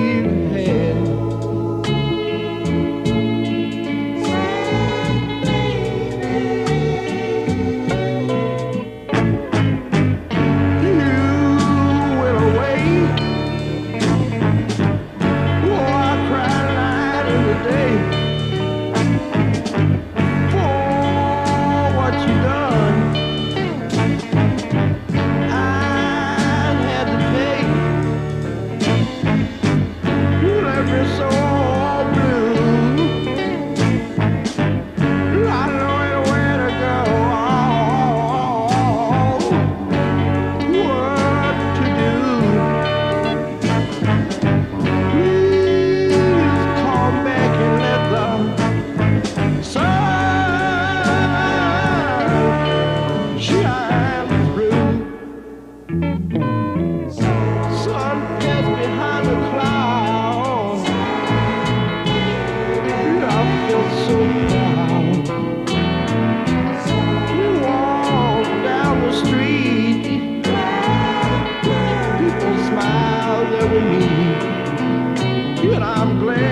I and I'm glad.